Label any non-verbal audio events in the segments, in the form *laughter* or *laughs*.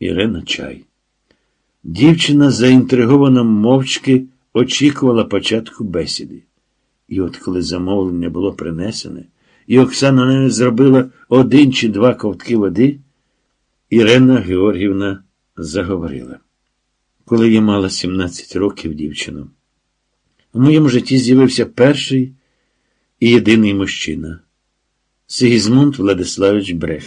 Ірена чай. Дівчина заінтриговано мовчки очікувала початку бесіди. І от коли замовлення було принесене, і Оксана не зробила один чи два ковтки води, Ірена Георгівна заговорила. Коли я мала 17 років дівчину, у моєму житті з'явився перший і єдиний мужчина Сигізмунд Владиславович Брех.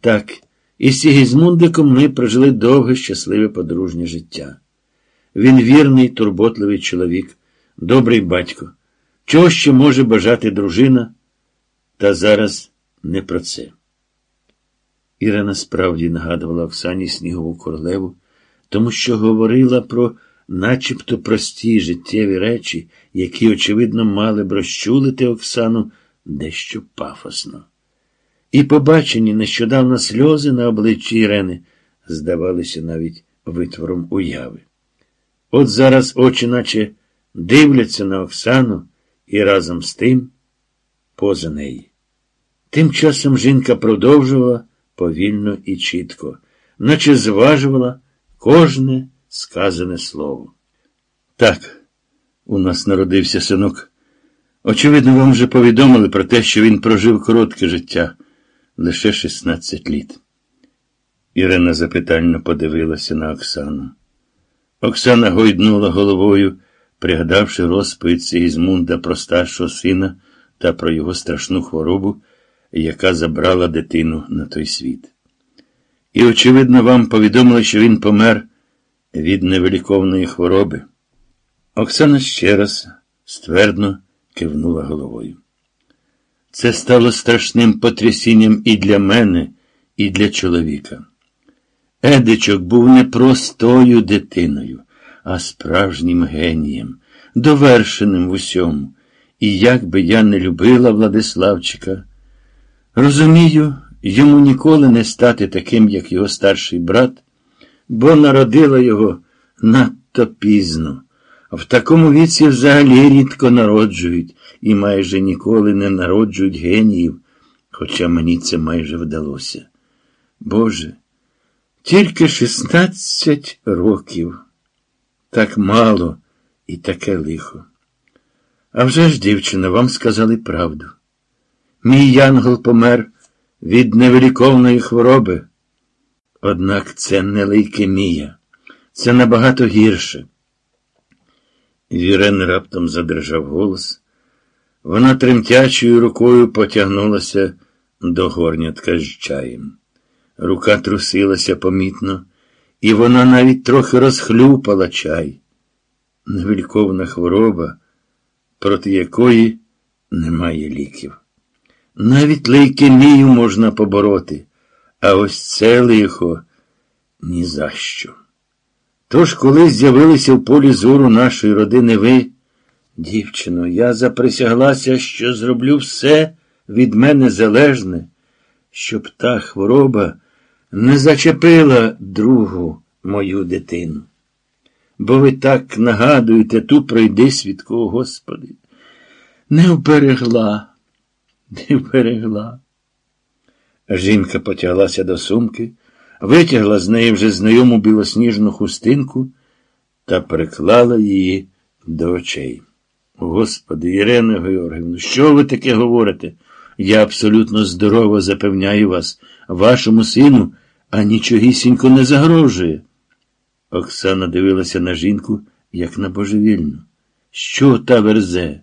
Так, із Сігізмундиком ми прожили довге, щасливе подружнє життя. Він вірний, турботливий чоловік, добрий батько. Чого ще може бажати дружина? Та зараз не про це. Ірина справді нагадувала Оксані Снігову королеву, тому що говорила про начебто прості життєві речі, які, очевидно, мали б розчулити Оксану дещо пафосно. І побачені нещодавно сльози на обличчі Ірени здавалися навіть витвором уяви. От зараз очі, наче дивляться на Оксану і разом з тим поза неї. Тим часом жінка продовжувала повільно і чітко, наче зважувала кожне сказане слово. Так, у нас народився синок. Очевидно, вам вже повідомили про те, що він прожив коротке життя лише 16 літ. Ірина запитально подивилася на Оксану. Оксана гойднула головою, пригадавши розповідь Сігізмунда про старшого сина та про його страшну хворобу, яка забрала дитину на той світ. І, очевидно, вам повідомили, що він помер від невеликовної хвороби. Оксана ще раз ствердно кивнула головою. Це стало страшним потрясінням і для мене, і для чоловіка. Едичок був не простою дитиною, а справжнім генієм, довершеним в усьому. І як би я не любила Владиславчика, розумію, йому ніколи не стати таким, як його старший брат, бо народила його надто пізно. В такому віці взагалі рідко народжують і майже ніколи не народжують геніїв, хоча мені це майже вдалося. Боже, тільки 16 років. Так мало і таке лихо. А вже ж, дівчина, вам сказали правду. Мій янгол помер від невеликовної хвороби. Однак це не лейкемія, це набагато гірше. Вірен раптом задержав голос. Вона тремтячою рукою потягнулася до горнятка з чаєм. Рука трусилася помітно, і вона навіть трохи розхлюпала чай. Невельковна хвороба, проти якої немає ліків. Навіть лейкемію можна побороти, а ось це лихо ні за що. Тож, коли з'явилися в полі зору нашої родини ви, дівчино, я заприсяглася, що зроблю все від мене залежне, щоб та хвороба не зачепила другу мою дитину. Бо ви так нагадуєте ту пройди свідкого Господи. Не вберегла, не вберегла. Жінка потяглася до сумки витягла з неї вже знайому білосніжну хустинку та приклала її до очей. Господи, Ірина Георгівна, що ви таке говорите? Я абсолютно здорово запевняю вас, вашому сину а нічогісінько не загрожує. Оксана дивилася на жінку, як на божевільну. Що та верзе?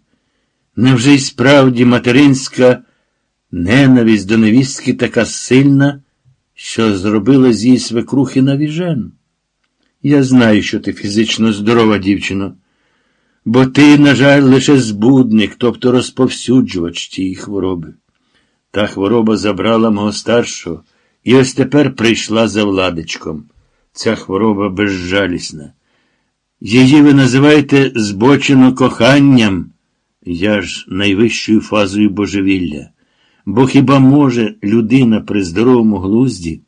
Невже й справді материнська ненависть до невістки така сильна? Що зробила з її свекрухи навіжену. Я знаю, що ти фізично здорова, дівчино, бо ти, на жаль, лише збудник, тобто розповсюджувач тієї хвороби. Та хвороба забрала мого старшого, і ось тепер прийшла за владичком. Ця хвороба безжалісна. Її ви називаєте збочено коханням, я ж найвищою фазою божевілля. Бо хіба може людина при здоровому глузді,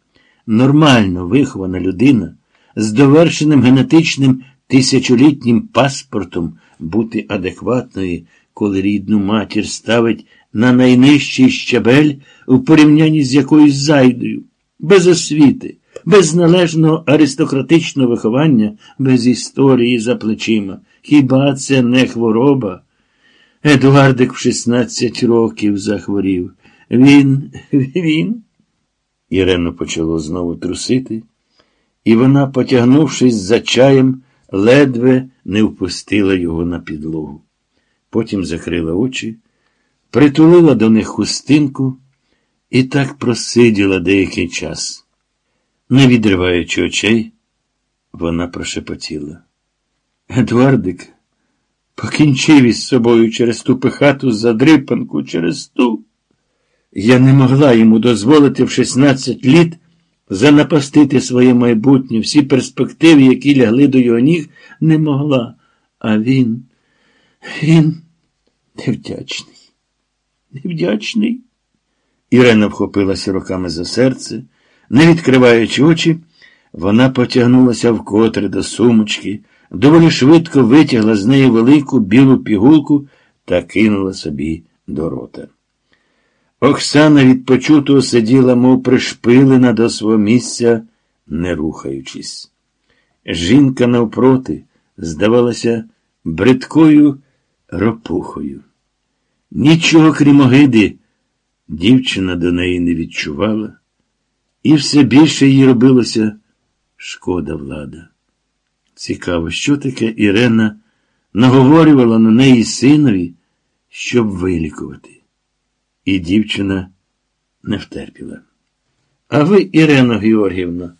нормально вихована людина, з довершеним генетичним тисячолітнім паспортом бути адекватною, коли рідну матір ставить на найнижчий щабель у порівнянні з якоюсь зайдою, без освіти, без належного аристократичного виховання, без історії за плечима. Хіба це не хвороба? Едуардик в 16 років захворів. Він, *laughs* він. Ірену почало знову трусити, і вона, потягнувшись за чаєм, ледве не впустила його на підлогу. Потім закрила очі, притулила до них хустинку і так просиділа деякий час. Не відриваючи очей, вона прошепотіла. Едуардик покінчив із собою через ту пихату задрипанку, через ту. Я не могла йому дозволити в 16 літ занапастити своє майбутнє, всі перспективи, які лягли до його ніг, не могла. А він, він невдячний, невдячний. Ірена вхопилася руками за серце, не відкриваючи очі, вона потягнулася вкотре до сумочки, доволі швидко витягла з неї велику білу пігулку та кинула собі до рота. Оксана від почутого сиділа, мов пришпилена до свого місця, не рухаючись. Жінка навпроти здавалася бридкою ропухою. Нічого крім огиди, дівчина до неї не відчувала, і все більше їй робилося шкода влада. Цікаво, що таке Ірена наговорювала на неї синові, щоб вилікувати. І дівчина не втерпіла. А ви, Ірено Георгівна,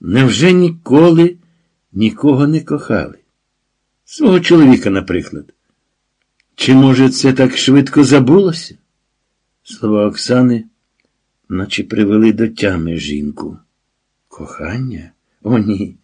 невже ніколи нікого не кохали? Свого чоловіка, наприклад. Чи, може, це так швидко забулося? Слова Оксани, наче привели до тями жінку. Кохання? О, ні.